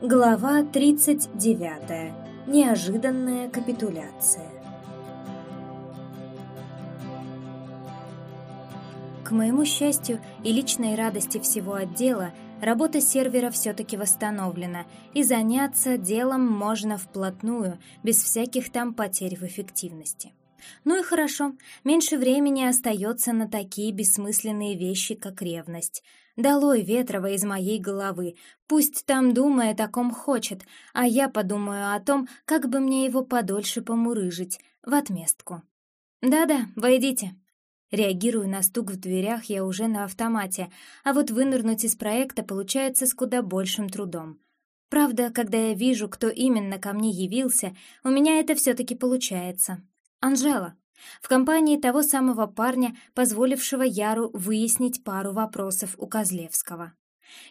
Глава 39. Неожиданная капитуляция. К моему счастью и личной радости всего отдела, работа сервера все-таки восстановлена, и заняться делом можно вплотную, без всяких там потерь в эффективности. Ну и хорошо, меньше времени остается на такие бессмысленные вещи, как ревность. Долой Ветрова из моей головы, пусть там думает о ком хочет, а я подумаю о том, как бы мне его подольше помурыжить, в отместку. «Да-да, войдите». Реагирую на стук в дверях я уже на автомате, а вот вынырнуть из проекта получается с куда большим трудом. Правда, когда я вижу, кто именно ко мне явился, у меня это все-таки получается. Анжела. В компании того самого парня, позволившего Яру выяснить пару вопросов у Козлевского.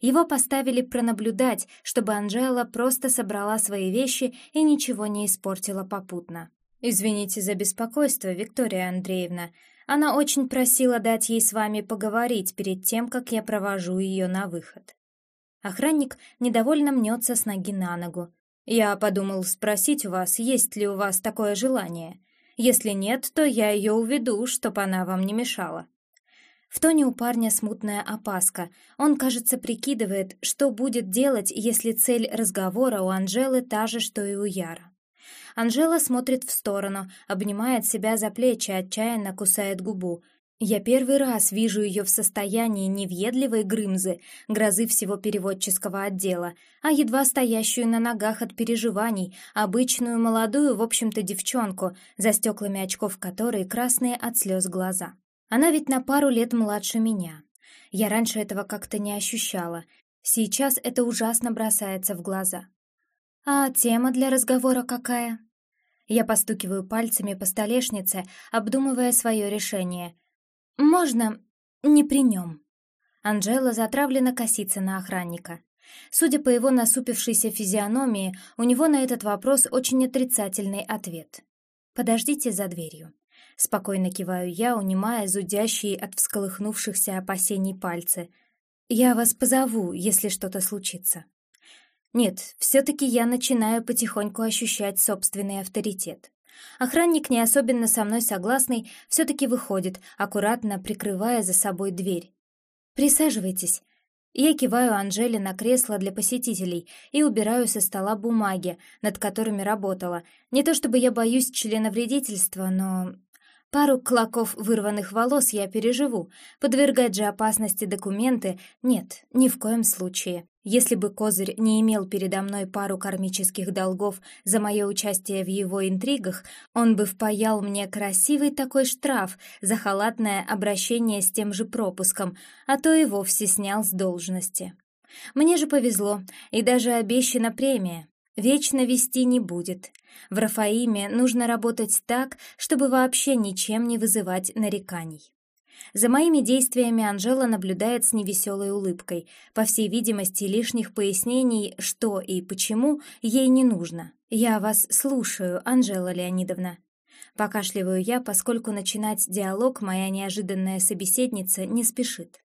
Его поставили пронаблюдать, чтобы Анжела просто собрала свои вещи и ничего не испортила попутно. «Извините за беспокойство, Виктория Андреевна. Она очень просила дать ей с вами поговорить перед тем, как я провожу ее на выход». Охранник недовольно мнется с ноги на ногу. «Я подумал спросить у вас, есть ли у вас такое желание. Если нет, то я ее уведу, чтоб она вам не мешала». В тоне у парня смутная опаска. Он, кажется, прикидывает, что будет делать, если цель разговора у Анжелы та же, что и у Яра. Анжела смотрит в сторону, обнимает себя за плечи, отчаянно кусает губу. Я первый раз вижу ее в состоянии невъедливой грымзы, грозы всего переводческого отдела, а едва стоящую на ногах от переживаний, обычную молодую, в общем-то, девчонку, за стеклами очков которой красные от слез глаза. Она ведь на пару лет младше меня. Я раньше этого как-то не ощущала. Сейчас это ужасно бросается в глаза. А тема для разговора какая? Я постукиваю пальцами по столешнице, обдумывая свое решение — «Можно не при нем». Анжела затравленно косится на охранника. Судя по его насупившейся физиономии, у него на этот вопрос очень отрицательный ответ. «Подождите за дверью». Спокойно киваю я, унимая зудящие от всколыхнувшихся опасений пальцы. «Я вас позову, если что-то случится». Нет, все-таки я начинаю потихоньку ощущать собственный авторитет. Охранник, не особенно со мной согласный, все-таки выходит, аккуратно прикрывая за собой дверь. «Присаживайтесь». Я киваю Анжеле на кресло для посетителей и убираю со стола бумаги, над которыми работала. Не то чтобы я боюсь членовредительства, но Пару клоков вырванных волос я переживу. Подвергать же опасности документы нет, ни в коем случае. Если бы Козырь не имел передо мной пару кармических долгов за мое участие в его интригах, он бы впаял мне красивый такой штраф за халатное обращение с тем же пропуском, а то и вовсе снял с должности. Мне же повезло, и даже обещана премия. Вечно вести не будет. В Рафаиме нужно работать так, чтобы вообще ничем не вызывать нареканий. За моими действиями Анжела наблюдает с невеселой улыбкой. По всей видимости, лишних пояснений, что и почему, ей не нужно. «Я вас слушаю, Анжела Леонидовна». Покашливаю я, поскольку начинать диалог моя неожиданная собеседница не спешит.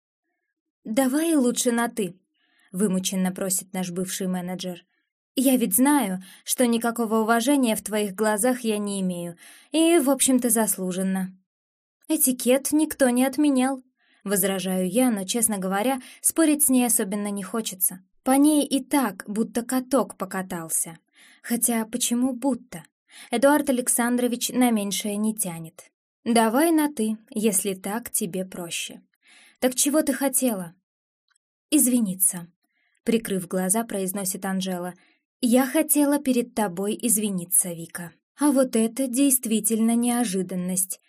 «Давай лучше на «ты», — вымученно просит наш бывший менеджер. Я ведь знаю, что никакого уважения в твоих глазах я не имею, и, в общем-то, заслуженно. Этикет никто не отменял, возражаю я, но, честно говоря, спорить с ней особенно не хочется. По ней и так, будто каток покатался. Хотя почему будто? Эдуард Александрович на меньшее не тянет. Давай на «ты», если так тебе проще. Так чего ты хотела? Извиниться. Прикрыв глаза, произносит Анжела — «Я хотела перед тобой извиниться, Вика. А вот это действительно неожиданность.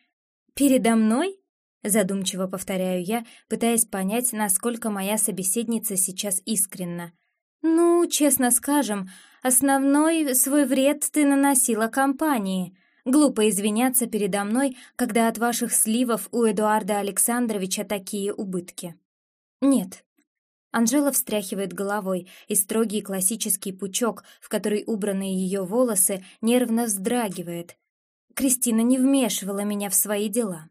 Передо мной?» Задумчиво повторяю я, пытаясь понять, насколько моя собеседница сейчас искренна. «Ну, честно скажем, основной свой вред ты наносила компании. Глупо извиняться передо мной, когда от ваших сливов у Эдуарда Александровича такие убытки». «Нет, Анжела встряхивает головой, и строгий классический пучок, в который убраны ее волосы, нервно вздрагивает. Кристина не вмешивала меня в свои дела.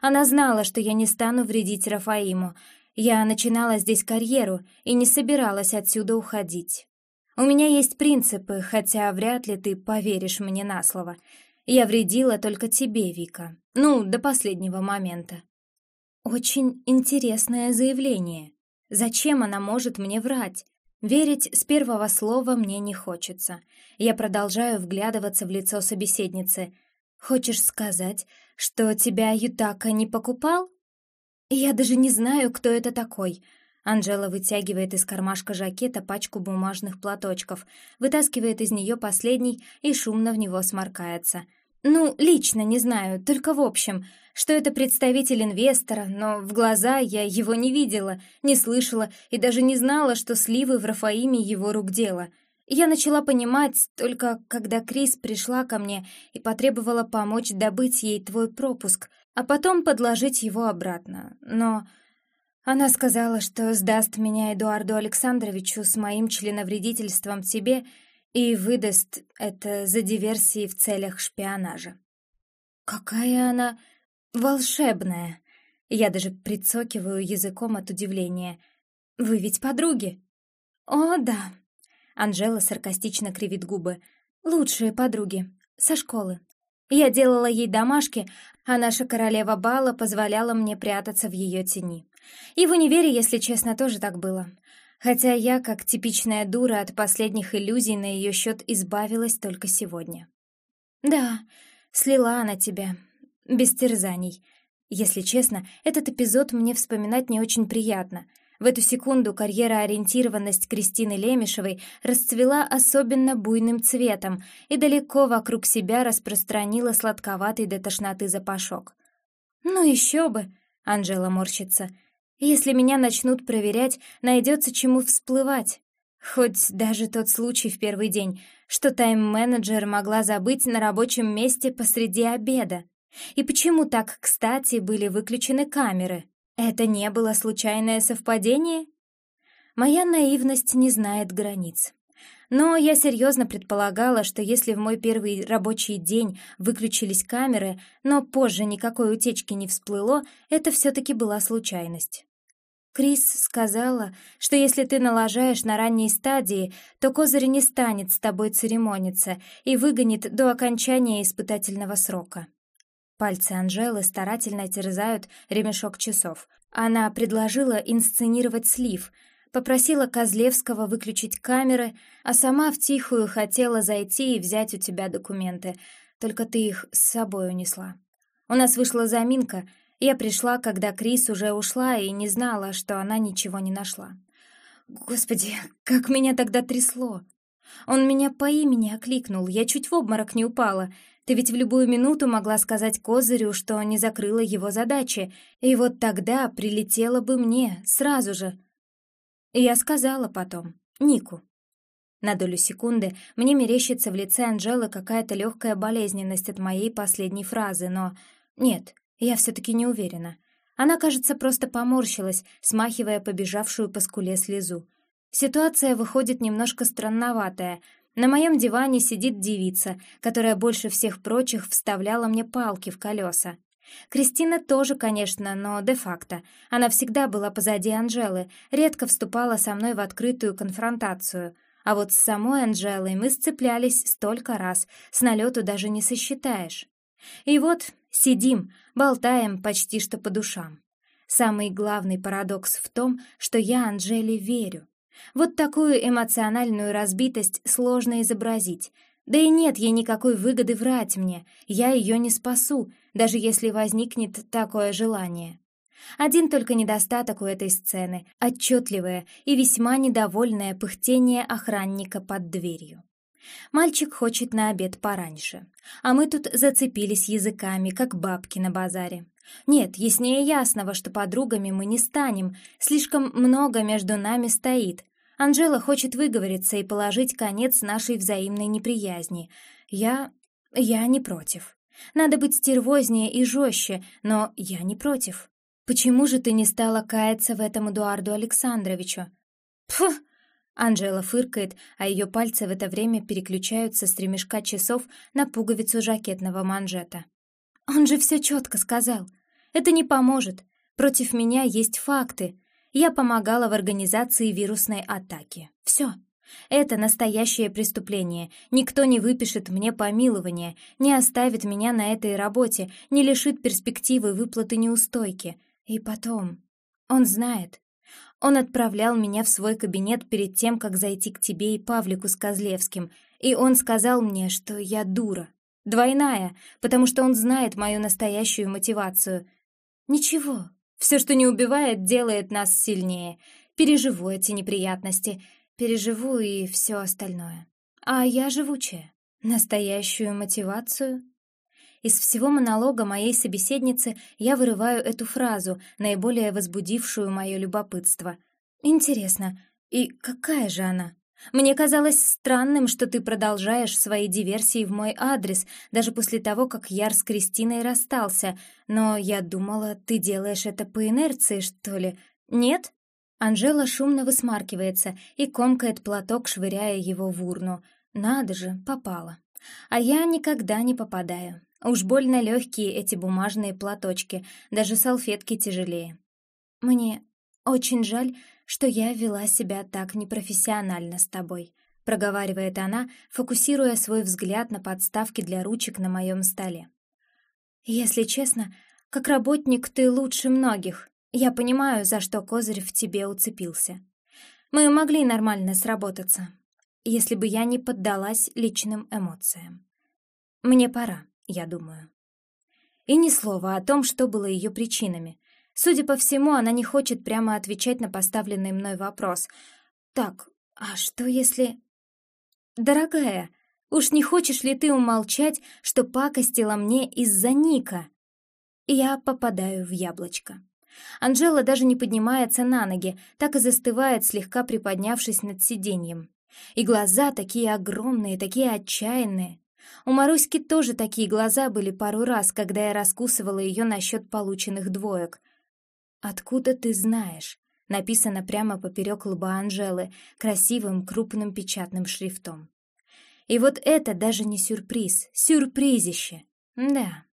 Она знала, что я не стану вредить Рафаиму. Я начинала здесь карьеру и не собиралась отсюда уходить. У меня есть принципы, хотя вряд ли ты поверишь мне на слово. Я вредила только тебе, Вика. Ну, до последнего момента. Очень интересное заявление. Зачем она может мне врать? Верить с первого слова мне не хочется. Я продолжаю вглядываться в лицо собеседницы. Хочешь сказать, что тебя Ютака не покупал? Я даже не знаю, кто это такой. Анжела вытягивает из кармашка жакета пачку бумажных платочков, вытаскивает из нее последний и шумно в него сморкается. «Ну, лично не знаю, только в общем, что это представитель инвестора, но в глаза я его не видела, не слышала и даже не знала, что сливы в Рафаиме его рук дело. Я начала понимать только, когда Крис пришла ко мне и потребовала помочь добыть ей твой пропуск, а потом подложить его обратно. Но она сказала, что сдаст меня Эдуарду Александровичу с моим членовредительством тебе и выдаст это за диверсии в целях шпионажа. Какая она волшебная! Я даже прицокиваю языком от удивления. Вы ведь подруги? О, да. Анжела саркастично кривит губы. Лучшие подруги. Со школы. Я делала ей домашки, а наша королева Бала позволяла мне прятаться в ее тени. И в универе, если честно, тоже так было. Хотя я, как типичная дура, от последних иллюзий на ее счет избавилась только сегодня. Да, слила она тебя. Без терзаний. Если честно, этот эпизод мне вспоминать не очень приятно — в эту секунду карьера-ориентированность Кристины Лемешевой расцвела особенно буйным цветом и далеко вокруг себя распространила сладковатый до тошноты запашок. «Ну еще бы!» — Анжела морщится. «Если меня начнут проверять, найдется чему всплывать. Хоть даже тот случай в первый день, что тайм-менеджер могла забыть на рабочем месте посреди обеда. И почему так кстати были выключены камеры?» Это не было случайное совпадение? Моя наивность не знает границ. Но я серьезно предполагала, что если в мой первый рабочий день выключились камеры, но позже никакой утечки не всплыло, это все-таки была случайность. Крис сказала, что если ты налажаешь на ранней стадии, то Козырь не станет с тобой церемониться и выгонит до окончания испытательного срока. Пальцы Анжелы старательно терзают ремешок часов. Она предложила инсценировать слив, попросила Козлевского выключить камеры, а сама втихую хотела зайти и взять у тебя документы, только ты их с собой унесла. У нас вышла заминка, я пришла, когда Крис уже ушла и не знала, что она ничего не нашла. Господи, как меня тогда трясло! Он меня по имени окликнул, я чуть в обморок не упала — ты ведь в любую минуту могла сказать Козырю, что не закрыла его задачи, и вот тогда прилетела бы мне, сразу же. Я сказала потом, Нику. На долю секунды мне мерещится в лице Анжелы какая-то легкая болезненность от моей последней фразы, но... Нет, я все-таки не уверена. Она, кажется, просто поморщилась, смахивая побежавшую по скуле слезу. Ситуация выходит немножко странноватая — на моем диване сидит девица, которая больше всех прочих вставляла мне палки в колеса. Кристина тоже, конечно, но де-факто. Она всегда была позади Анжелы, редко вступала со мной в открытую конфронтацию. А вот с самой Анжелой мы сцеплялись столько раз, с налету даже не сосчитаешь. И вот сидим, болтаем почти что по душам. Самый главный парадокс в том, что я Анжеле верю. Вот такую эмоциональную разбитость сложно изобразить. Да и нет ей никакой выгоды врать мне, я ее не спасу, даже если возникнет такое желание. Один только недостаток у этой сцены — отчетливое и весьма недовольное пыхтение охранника под дверью. Мальчик хочет на обед пораньше, а мы тут зацепились языками, как бабки на базаре. Нет, яснее ясного, что подругами мы не станем, слишком много между нами стоит, Анжела хочет выговориться и положить конец нашей взаимной неприязни. Я... я не против. Надо быть стервознее и жестче, но я не против. Почему же ты не стала каяться в этом Эдуарду Александровичу? Пф! Анжела фыркает, а ее пальцы в это время переключаются с ремешка часов на пуговицу жакетного манжета. Он же все четко сказал. Это не поможет. Против меня есть факты. Я помогала в организации вирусной атаки. Все. Это настоящее преступление. Никто не выпишет мне помилования, не оставит меня на этой работе, не лишит перспективы выплаты неустойки. И потом... Он знает. Он отправлял меня в свой кабинет перед тем, как зайти к тебе и Павлику с Козлевским, и он сказал мне, что я дура. Двойная, потому что он знает мою настоящую мотивацию. Ничего, все, что не убивает, делает нас сильнее. Переживу эти неприятности — переживу и все остальное. А я живучая. Настоящую мотивацию? Из всего монолога моей собеседницы я вырываю эту фразу, наиболее возбудившую мое любопытство. Интересно, и какая же она? Мне казалось странным, что ты продолжаешь свои диверсии в мой адрес, даже после того, как Яр с Кристиной расстался, но я думала, ты делаешь это по инерции, что ли? Нет? Анжела шумно высмаркивается и комкает платок, швыряя его в урну. Надо же, попала. А я никогда не попадаю. Уж больно легкие эти бумажные платочки, даже салфетки тяжелее. Мне очень жаль, что я вела себя так непрофессионально с тобой, проговаривает она, фокусируя свой взгляд на подставке для ручек на моем столе. Если честно, как работник ты лучше многих, я понимаю, за что Козырь в тебе уцепился. Мы могли нормально сработаться, если бы я не поддалась личным эмоциям. Мне пора, я думаю. И ни слова о том, что было ее причинами. Судя по всему, она не хочет прямо отвечать на поставленный мной вопрос. Так, а что если... Дорогая, уж не хочешь ли ты умолчать, что пакостила мне из-за Ника? Я попадаю в яблочко. Анжела даже не поднимается на ноги, так и застывает, слегка приподнявшись над сиденьем. И глаза такие огромные, такие отчаянные. У Маруськи тоже такие глаза были пару раз, когда я раскусывала ее насчет полученных двоек. «Откуда ты знаешь?» написано прямо поперек лба Анжелы, красивым крупным печатным шрифтом. И вот это даже не сюрприз, сюрпризище. Да,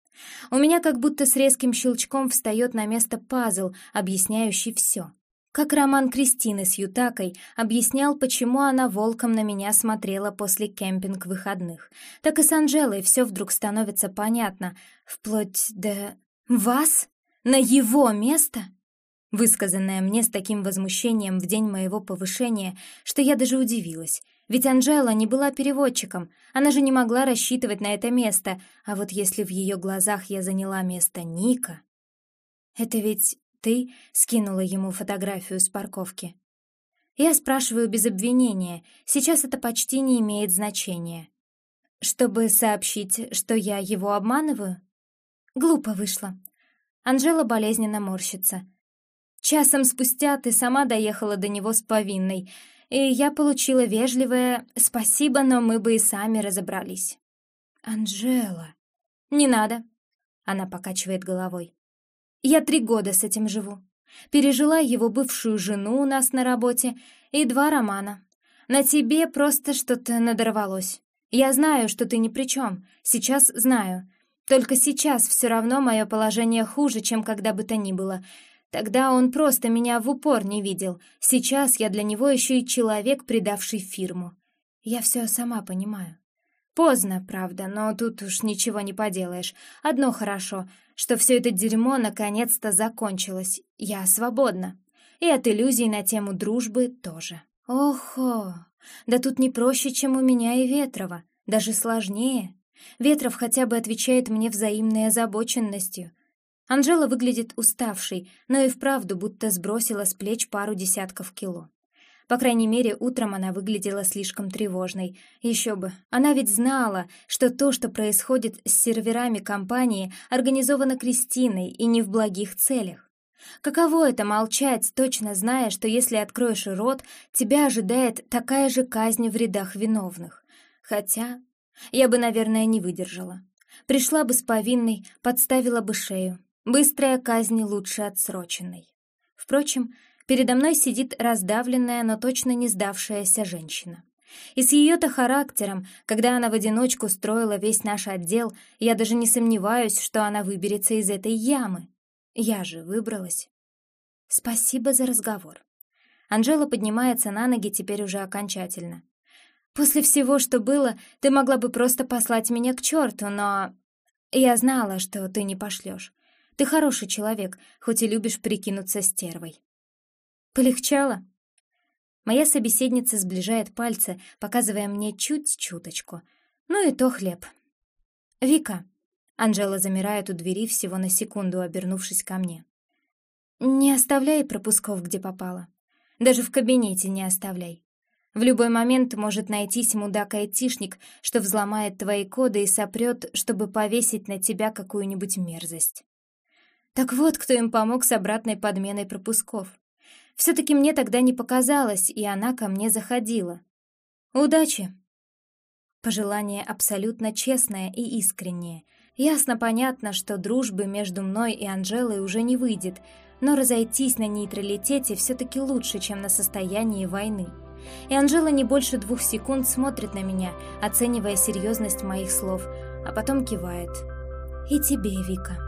у меня как будто с резким щелчком встает на место пазл, объясняющий все. Как роман Кристины с Ютакой объяснял, почему она волком на меня смотрела после кемпинг выходных, так и с Анжелой все вдруг становится понятно, вплоть до... «Вас? На его место?» Высказанное мне с таким возмущением в день моего повышения, что я даже удивилась — ведь Анжела не была переводчиком, она же не могла рассчитывать на это место, а вот если в ее глазах я заняла место Ника... «Это ведь ты скинула ему фотографию с парковки?» Я спрашиваю без обвинения, сейчас это почти не имеет значения. Чтобы сообщить, что я его обманываю? Глупо вышло. Анжела болезненно морщится. Часом спустя ты сама доехала до него с повинной — и я получила вежливое «спасибо, но мы бы и сами разобрались». «Анжела...» «Не надо», — она покачивает головой. «Я три года с этим живу. Пережила его бывшую жену у нас на работе и два романа. На тебе просто что-то надорвалось. Я знаю, что ты ни при чем, сейчас знаю. Только сейчас все равно мое положение хуже, чем когда бы то ни было, Тогда он просто меня в упор не видел. Сейчас я для него еще и человек, предавший фирму. Я все сама понимаю. Поздно, правда, но тут уж ничего не поделаешь. Одно хорошо, что все это дерьмо наконец-то закончилось. Я свободна. И от иллюзий на тему дружбы тоже. Охо! Да тут не проще, чем у меня и Ветрова. Даже сложнее. Ветров хотя бы отвечает мне взаимной озабоченностью. Анжела выглядит уставшей, но и вправду будто сбросила с плеч пару десятков кило. По крайней мере, утром она выглядела слишком тревожной. Еще бы, она ведь знала, что то, что происходит с серверами компании, организовано Кристиной и не в благих целях. Каково это молчать, точно зная, что если откроешь рот, тебя ожидает такая же казнь в рядах виновных? Хотя я бы, наверное, не выдержала. Пришла бы с повинной, подставила бы шею, Быстрая казнь лучше отсроченной. Впрочем, передо мной сидит раздавленная, но точно не сдавшаяся женщина. И с ее-то характером, когда она в одиночку строила весь наш отдел, я даже не сомневаюсь, что она выберется из этой ямы. Я же выбралась. Спасибо за разговор. Анжела поднимается на ноги теперь уже окончательно. «После всего, что было, ты могла бы просто послать меня к черту, но...» «Я знала, что ты не пошлешь. Ты хороший человек, хоть и любишь прикинуться стервой». «Полегчало?» Моя собеседница сближает пальцы, показывая мне чуть-чуточку. Ну и то хлеб. «Вика». Анжела замирает у двери всего на секунду, обернувшись ко мне. «Не оставляй пропусков, где попало. Даже в кабинете не оставляй. В любой момент может найтись мудак-айтишник, что взломает твои коды и сопрет, чтобы повесить на тебя какую-нибудь мерзость. Так вот, кто им помог с обратной подменой пропусков. Все-таки мне тогда не показалось, и она ко мне заходила. Удачи! Пожелание абсолютно честное и искреннее. Ясно понятно, что дружбы между мной и Анжелой уже не выйдет, но разойтись на нейтралитете все-таки лучше, чем на состоянии войны. И Анжела не больше двух секунд смотрит на меня, оценивая серьезность моих слов, а потом кивает. «И тебе, Вика».